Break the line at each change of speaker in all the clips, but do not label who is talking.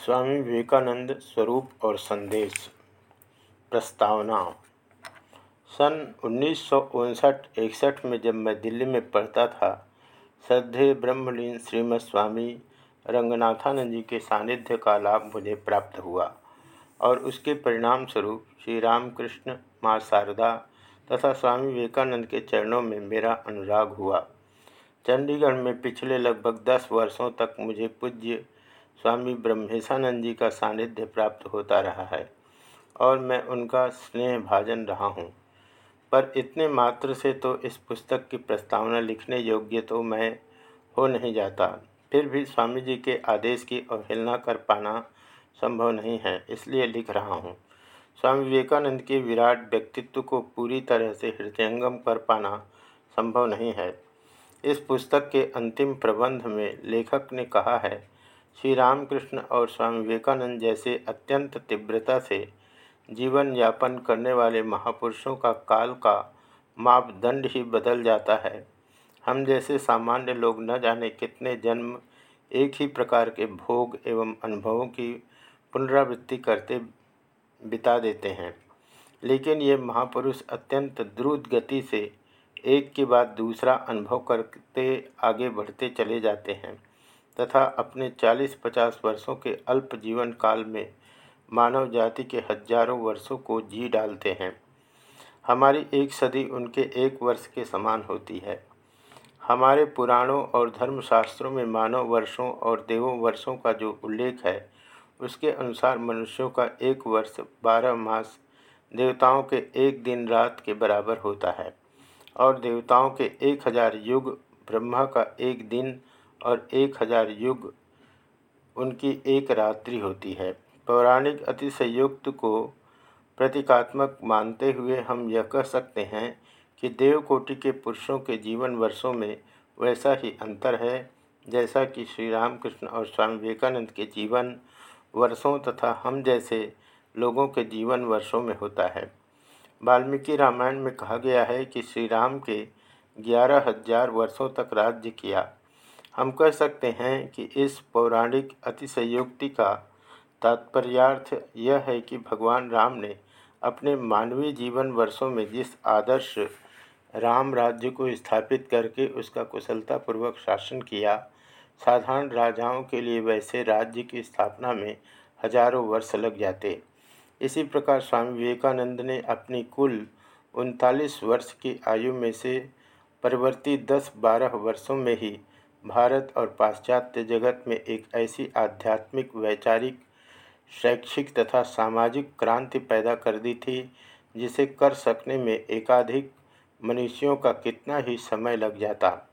स्वामी विवेकानंद स्वरूप और संदेश। प्रस्तावना। सन उन्नीस सौ इकसठ में जब मैं दिल्ली में पढ़ता था, श्रद्धे ब्रह्मलीन श्रीमद स्वामी रंगनाथानंद जी के सानिध्य का लाभ मुझे प्राप्त हुआ और उसके परिणाम स्वरूप श्री रामकृष्ण, माँ शारदा तथा स्वामी विवेकानंद के चरणों में मेरा अनुराग हुआ। चंडीगढ़ में पिछले लगभग दस वर्षों तक मुझे पूज्य स्वामी ब्रह्मेशानंद जी का सानिध्य प्राप्त होता रहा है और मैं उनका स्नेह भाजन रहा हूँ। पर इतने मात्र से तो इस पुस्तक की प्रस्तावना लिखने योग्य तो मैं हो नहीं जाता। फिर भी स्वामी जी के आदेश की अवहेलना कर पाना संभव नहीं है, इसलिए लिख रहा हूँ। स्वामी विवेकानंद के विराट व्यक्तित्व को पूरी तरह से हृदयंगम कर पाना संभव नहीं है। इस पुस्तक के अंतिम प्रबंध में लेखक ने कहा है श्री रामकृष्ण और स्वामी विवेकानंद जैसे अत्यंत तीव्रता से जीवन यापन करने वाले महापुरुषों का काल का मापदंड ही बदल जाता है। हम जैसे सामान्य लोग न जाने कितने जन्म एक ही प्रकार के भोग एवं अनुभवों की पुनरावृत्ति करते बिता देते हैं। लेकिन ये महापुरुष अत्यंत द्रुत गति से एक के बाद दूसरा अनुभव करते आगे बढ़ते चले जाते हैं। तथा अपने 40-50 वर्षों के अल्प जीवन काल में मानव जाति के हज़ारों वर्षों को जी डालते हैं। हमारी एक सदी उनके एक वर्ष के समान होती है। हमारे पुराणों और धर्मशास्त्रों में मानव वर्षों और देवों वर्षों का जो उल्लेख है, उसके अनुसार मनुष्यों का एक वर्ष बारह मास देवताओं के एक दिन रात के बराबर होता है। और देवताओं के एक हज़ार युग ब्रह्मा का एक दिन और एक हज़ार युग उनकी एक रात्रि होती है। पौराणिक अतिशयुक्त को प्रतीकात्मक मानते हुए हम यह कह सकते हैं कि देवकोटि के पुरुषों के जीवन वर्षों में वैसा ही अंतर है, जैसा कि श्री रामकृष्ण और स्वामी विवेकानंद के जीवन वर्षों तथा हम जैसे लोगों के जीवन वर्षों में होता है। वाल्मीकि रामायण में कहा गया है कि श्री राम के ग्यारह हज़ार वर्षों तक राज्य किया हम कह सकते हैं कि इस पौराणिक अतिशयोक्ति का तात्पर्यार्थ यह है कि भगवान राम ने अपने मानवीय जीवन वर्षों में जिस आदर्श राम राज्य को स्थापित करके उसका कुशलतापूर्वक शासन किया, साधारण राजाओं के लिए वैसे राज्य की स्थापना में हज़ारों वर्ष लग जाते। इसी प्रकार स्वामी विवेकानंद ने अपनी कुल उनतालीस वर्ष की आयु में से परवर्ती दस बारह वर्षों में ही भारत और पाश्चात्य जगत में एक ऐसी आध्यात्मिक, वैचारिक, शैक्षिक तथा सामाजिक क्रांति पैदा कर दी थी, जिसे कर सकने में एकाधिक मनुष्यों का कितना ही समय लग जाता।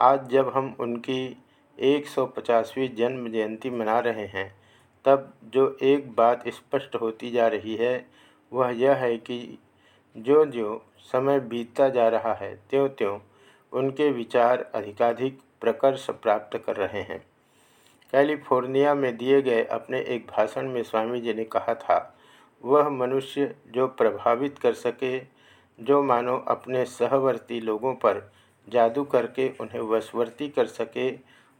आज जब हम उनकी 150वीं जन्म जयंती मना रहे हैं, तब जो एक बात स्पष्ट होती जा रही है, वह यह है कि जो जो समय बीतता जा रहा है, त्यों त्यों उनके विचार अधिकाधिक प्रकर्ष प्राप्त कर रहे हैं। कैलिफ़ोर्निया में दिए गए अपने एक भाषण में स्वामी जी ने कहा था, वह मनुष्य जो प्रभावित कर सके, जो मानो अपने सहवर्ती लोगों पर जादू करके उन्हें वशवर्ती कर सके,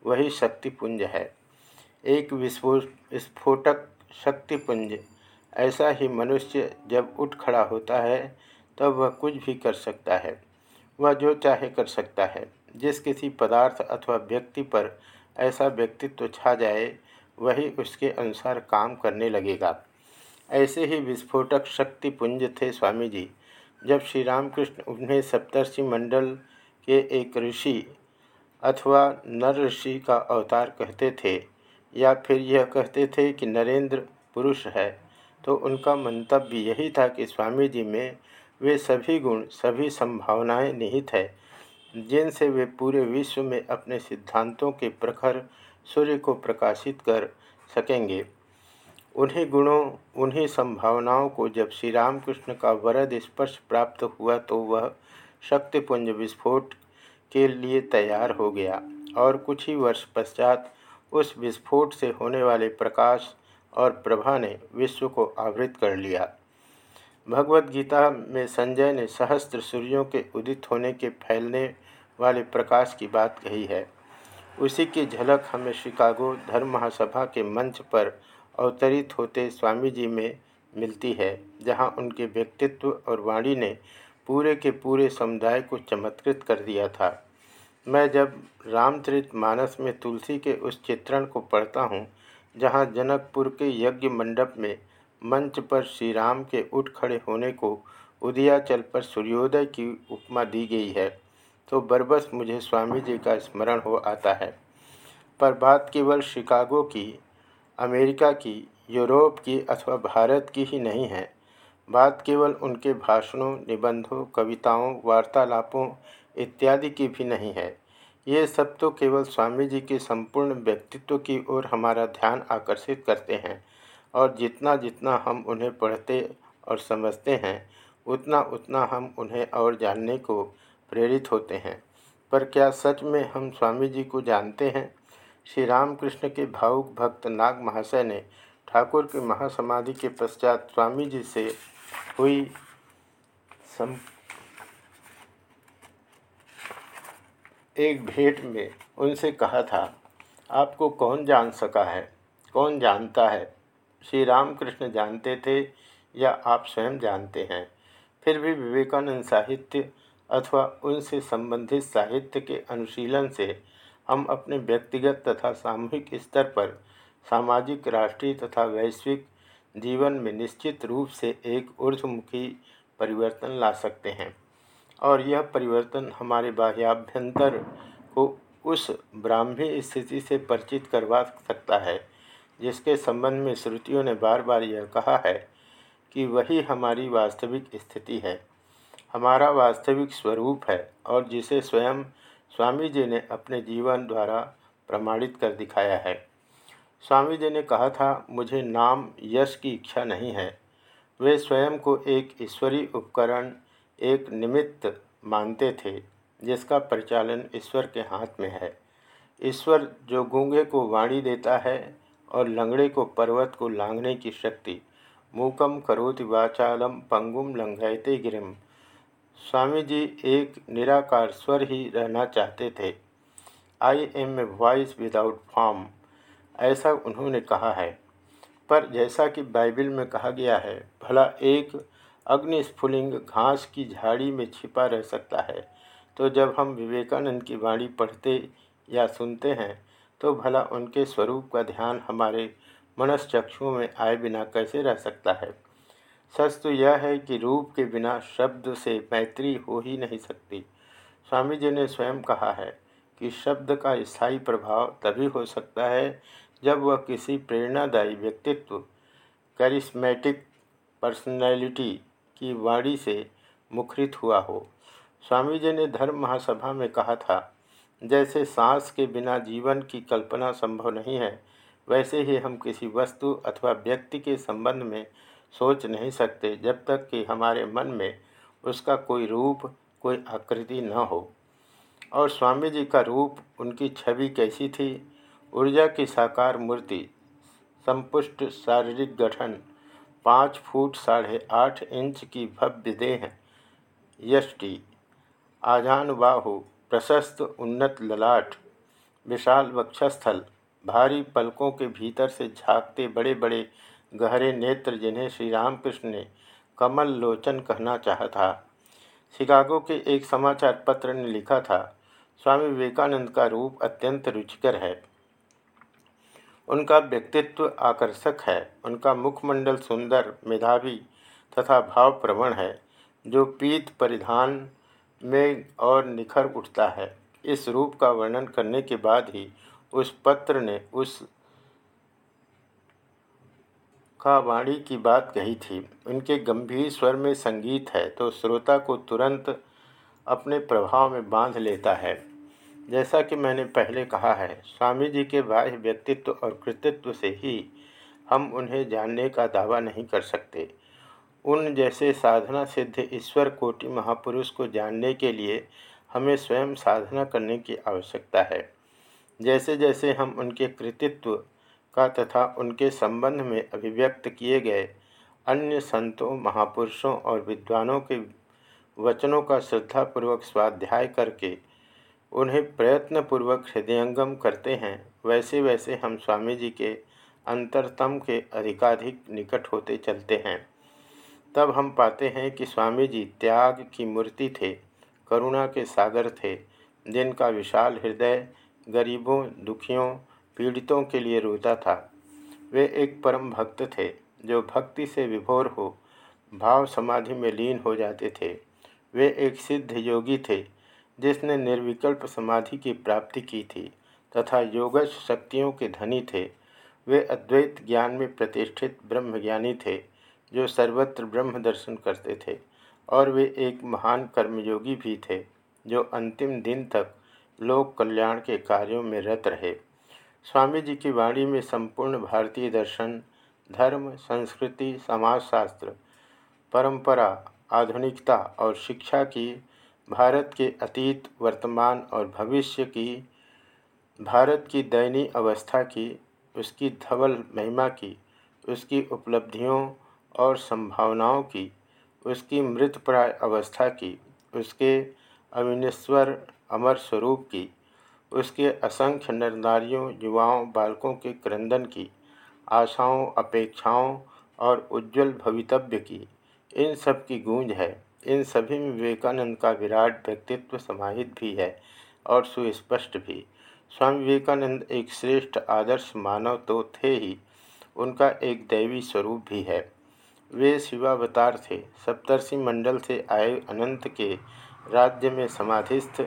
वही शक्तिपुंज है। एक विस्फोट स्फोटक शक्तिपुंज। ऐसा ही मनुष्य जब उठ खड़ा होता है, तब वह कुछ भी कर सकता है, वह जो चाहे कर सकता है। जिस किसी पदार्थ अथवा व्यक्ति पर ऐसा व्यक्तित्व छा जाए, वही उसके अनुसार काम करने लगेगा। ऐसे ही विस्फोटक शक्ति पुंज थे स्वामी जी जब श्री रामकृष्ण उन्हें सप्तर्षि मंडल के एक ऋषि अथवा नर ऋषि का अवतार कहते थे, या फिर यह कहते थे कि नरेंद्र पुरुष है तो उनका मंतव्य यही था कि स्वामी जी में वे सभी गुण, सभी संभावनाएँ निहित है। जिनसे वे पूरे विश्व में अपने सिद्धांतों के प्रखर सूर्य को प्रकाशित कर सकेंगे। उन्हीं गुणों, उन्हीं संभावनाओं को जब श्री रामकृष्ण का वरद स्पर्श प्राप्त हुआ तो वह शक्तिपुंज विस्फोट के लिए तैयार हो गया और कुछ ही वर्ष पश्चात उस विस्फोट से होने वाले प्रकाश और प्रभा ने विश्व को आवृत कर लिया। भगवत गीता में संजय ने सहस्त्र सूर्यों के उदित होने के फैलने वाले प्रकाश की बात कही है। उसी की झलक हमें शिकागो धर्म महासभा के मंच पर अवतरित होते स्वामी जी में मिलती है, जहाँ उनके व्यक्तित्व और वाणी ने पूरे के पूरे समुदाय को चमत्कृत कर दिया था। मैं जब रामचरित मानस में तुलसी के उस चित्रण को पढ़ता हूँ, जहाँ जनकपुर के यज्ञ मंडप में मंच पर श्री राम के उठ खड़े होने को उदयाचल पर सूर्योदय की उपमा दी गई है तो बरबस मुझे स्वामी जी का स्मरण हो आता है। पर बात केवल शिकागो की, अमेरिका की, यूरोप की अथवा भारत की ही नहीं है। बात केवल उनके भाषणों, निबंधों, कविताओं, वार्तालापों इत्यादि की भी नहीं है। ये सब तो केवल स्वामी जी के संपूर्ण व्यक्तित्व की ओर हमारा ध्यान आकर्षित करते हैं, और जितना जितना हम उन्हें पढ़ते और समझते हैं, उतना उतना हम उन्हें और जानने को प्रेरित होते हैं। पर क्या सच में हम स्वामी जी को जानते हैं? श्री रामकृष्ण के भावुक भक्त नाग महाशय ने ठाकुर की महासमाधि के पश्चात स्वामी जी से हुई सम एक भेंट में उनसे कहा था, आपको कौन जान सका है? कौन जानता है? श्री रामकृष्ण जानते थे या आप स्वयं जानते हैं? फिर भी विवेकानंद साहित्य अथवा उनसे संबंधित साहित्य के अनुशीलन से हम अपने व्यक्तिगत तथा सामूहिक स्तर पर सामाजिक, राष्ट्रीय तथा वैश्विक जीवन में निश्चित रूप से एक ऊर्धमुखी परिवर्तन ला सकते हैं। और यह परिवर्तन हमारे बाह्याभ्यंतर को उस ब्राह्मी स्थिति से परिचित करवा सकता है, जिसके संबंध में श्रुतियों ने बार बार यह कहा है कि वही हमारी वास्तविक स्थिति है। हमारा वास्तविक स्वरूप है और जिसे स्वयं स्वामी जी ने अपने जीवन द्वारा प्रमाणित कर दिखाया है। स्वामी जी ने कहा था, मुझे नाम यश की इच्छा नहीं है। वे स्वयं को एक ईश्वरीय उपकरण, एक निमित्त मानते थे, जिसका परिचालन ईश्वर के हाथ में है। ईश्वर जो गूँगे को वाणी देता है और लंगड़े को पर्वत को लांगने की शक्ति मूकम करोति वाचालम पंगुम लंघयते गिरिम स्वामी जी एक निराकार स्वर ही रहना चाहते थे। I am a voice without form ऐसा उन्होंने कहा है। पर जैसा कि बाइबल में कहा गया है, भला एक अग्निस्फुलिंग घास की झाड़ी में छिपा रह सकता है। तो जब हम विवेकानंद की वाणी पढ़ते या सुनते हैं तो भला उनके स्वरूप का ध्यान हमारे मनस्चक्षुओं में आए बिना कैसे रह सकता है? सच तो यह है कि रूप के बिना शब्द से मैत्री हो ही नहीं सकती। स्वामी जी ने स्वयं कहा है कि शब्द का स्थायी प्रभाव तभी हो सकता है जब वह किसी प्रेरणादायी व्यक्तित्व, करिश्मेटिक पर्सनैलिटी की वाणी से मुखरित हुआ हो। स्वामी जी ने धर्म महासभा में कहा था, जैसे सांस के बिना जीवन की कल्पना संभव नहीं है, वैसे ही हम किसी वस्तु अथवा व्यक्ति के संबंध में सोच नहीं सकते जब तक कि हमारे मन में उसका कोई रूप, कोई आकृति न हो। और स्वामी जी का रूप उनकी छवि कैसी थी? ऊर्जा की साकार मूर्ति, संपुष्ट शारीरिक गठन, पाँच फुट साढ़े आठ इंच की भव्य देह, यष्टि, आजानुबाहु, प्रशस्त उन्नत ललाट, विशाल वक्षस्थल, भारी पलकों के भीतर से झांकते बड़े बड़े गहरे नेत्र जिन्हें श्री रामकृष्ण ने कमल लोचन कहना चाहा था। शिकागो के एक समाचार पत्र ने लिखा था, स्वामी विवेकानंद का रूप अत्यंत रुचिकर है। उनका व्यक्तित्व आकर्षक है। उनका मुखमंडल सुंदर, मेधावी तथा भावप्रवण है, जो पीत परिधान में और निखर उठता है। इस रूप का वर्णन करने के बाद ही उस पत्र ने उस का वाणी की बात कही थी। उनके गंभीर स्वर में संगीत है तो श्रोता को तुरंत अपने प्रभाव में बाँध लेता है। जैसा कि मैंने पहले कहा है, स्वामी जी के बाह्य व्यक्तित्व और कृतित्व से ही हम उन्हें जानने का दावा नहीं कर सकते। उन जैसे साधना सिद्ध ईश्वर कोटि महापुरुष को जानने के लिए हमें स्वयं साधना करने की आवश्यकता है। जैसे जैसे हम उनके कृतित्व का तथा उनके संबंध में अभिव्यक्त किए गए अन्य संतों, महापुरुषों और विद्वानों के वचनों का श्रद्धापूर्वक स्वाध्याय करके उन्हें प्रयत्नपूर्वक हृदयंगम करते हैं। वैसे वैसे हम स्वामी जी के अंतरतम के अधिकाधिक निकट होते चलते हैं। तब हम पाते हैं कि स्वामी जी त्याग की मूर्ति थे, करुणा के सागर थे, जिनका विशाल हृदय गरीबों, दुखियों पीड़ितों के लिए रोता था। वे एक परम भक्त थे, जो भक्ति से विभोर हो, भाव समाधि में लीन हो जाते थे। वे एक सिद्ध योगी थे, जिसने निर्विकल्प समाधि की प्राप्ति की थी, तथा योगश शक्तियों के धनी थे। वे अद्वैत ज्ञान में प्रतिष्ठित ब्रह्मज्ञानी थे, जो सर्वत्र ब्रह्म दर्शन करते थे, और वे एक महान कर्मयोगी भी थे, जो अंतिम दिन तक लोक कल्याण के कार्यों में रत रहे। स्वामी जी की वाणी में संपूर्ण भारतीय दर्शन, धर्म, संस्कृति, समाजशास्त्र, परंपरा, आधुनिकता और शिक्षा की, भारत के अतीत, वर्तमान और भविष्य की, भारत की दयनीय अवस्था की, उसकी धवल महिमा की, उसकी उपलब्धियों और संभावनाओं की, उसकी मृतप्राय अवस्था की, उसके अविनेश्वर अमर स्वरूप की। उसके असंख्य नर नारियों युवाओं, बालकों के क्रंदन की, आशाओं, अपेक्षाओं और उज्जवल भवितव्य की, इन सब की गूंज है। इन सभी में विवेकानंद का विराट व्यक्तित्व समाहित भी है और सुस्पष्ट भी। स्वामी विवेकानंद एक श्रेष्ठ आदर्श मानव तो थे ही, उनका एक दैवी स्वरूप भी है। वे शिवावतार थे, सप्तर्षि मंडल से आए अनंत के राज्य में समाधिस्थ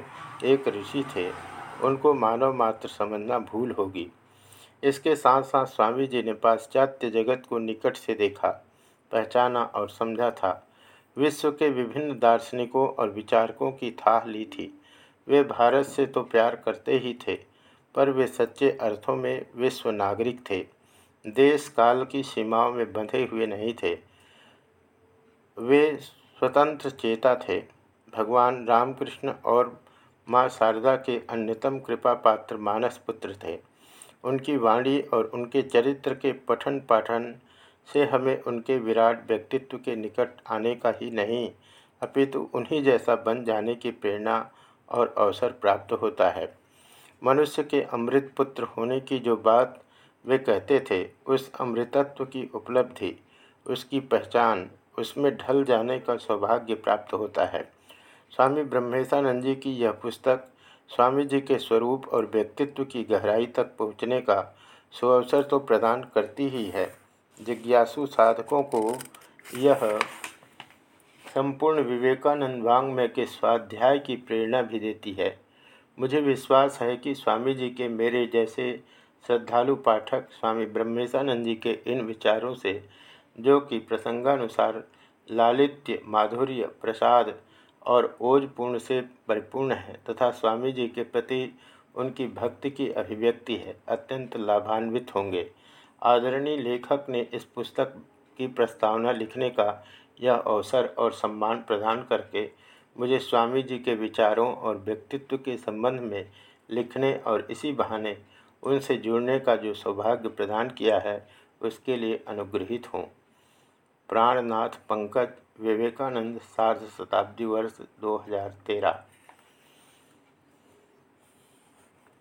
एक ऋषि थे। उनको मानव मात्र समझना भूल होगी। इसके साथ साथ स्वामी जी ने पाश्चात्य जगत को निकट से देखा, पहचाना और समझा था। विश्व के विभिन्न दार्शनिकों और विचारकों की थाह ली थी। वे भारत से तो प्यार करते ही थे, पर वे सच्चे अर्थों में विश्व नागरिक थे। देश काल की सीमाओं में बंधे हुए नहीं थे। वे स्वतंत्र चेता थे। भगवान रामकृष्ण और माँ शारदा के अन्यतम कृपा पात्र मानस पुत्र थे। उनकी वाणी और उनके चरित्र के पठन पाठन से हमें उनके विराट व्यक्तित्व के निकट आने का ही नहीं, अपितु उन्हीं जैसा बन जाने की प्रेरणा और अवसर प्राप्त होता है। मनुष्य के अमृत पुत्र होने की जो बात वे कहते थे, उस अमृतत्व की उपलब्धि, उसकी पहचान, उसमें ढल जाने का सौभाग्य प्राप्त होता है। स्वामी ब्रह्मेशानंद जी की यह पुस्तक स्वामी जी के स्वरूप और व्यक्तित्व की गहराई तक पहुँचने का सुअवसर तो प्रदान करती ही है। जिज्ञासु साधकों को यह संपूर्ण विवेकानंद वांग्मय के स्वाध्याय की प्रेरणा भी देती है। मुझे विश्वास है कि स्वामी जी के मेरे जैसे श्रद्धालु पाठक स्वामी ब्रह्मेशानंद जी के इन विचारों से, जो कि प्रसंगानुसार लालित्य, माधुर्य, प्रसाद और ओजपूर्ण से परिपूर्ण है तथा स्वामी जी के प्रति उनकी भक्ति की अभिव्यक्ति है। अत्यंत लाभान्वित होंगे। आदरणीय लेखक ने इस पुस्तक की प्रस्तावना लिखने का यह अवसर और सम्मान प्रदान करके मुझे स्वामी जी के विचारों और व्यक्तित्व के संबंध में लिखने और इसी बहाने उनसे जुड़ने का जो सौभाग्य प्रदान किया है, उसके लिए अनुग्रहित हूँ। प्राणनाथ पंकज विवेकानंद सार्ध शताब्दी वर्ष 2013